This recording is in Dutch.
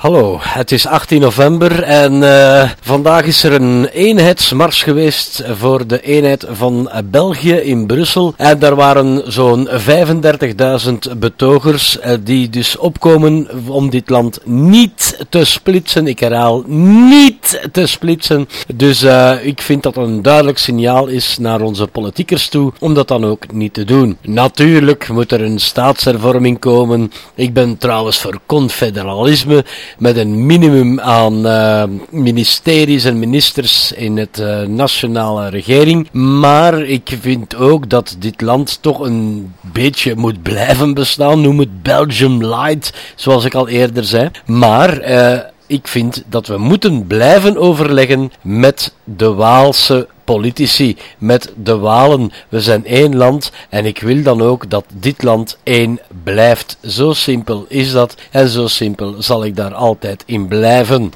Hallo, het is 18 november en uh, vandaag is er een eenheidsmars geweest voor de eenheid van België in Brussel. En daar waren zo'n 35.000 betogers uh, die dus opkomen om dit land niet te splitsen. Ik herhaal, niet te splitsen. Dus uh, ik vind dat een duidelijk signaal is naar onze politiekers toe om dat dan ook niet te doen. Natuurlijk moet er een staatshervorming komen. Ik ben trouwens voor confederalisme met een minimum aan uh, ministeries en ministers in het uh, nationale regering. Maar ik vind ook dat dit land toch een beetje moet blijven bestaan. Noem het Belgium Light, zoals ik al eerder zei. Maar uh, ik vind dat we moeten blijven overleggen met de Waalse politici, met de Walen. We zijn één land en ik wil dan ook dat dit land één blijft. Zo simpel is dat en zo simpel zal ik daar altijd in blijven.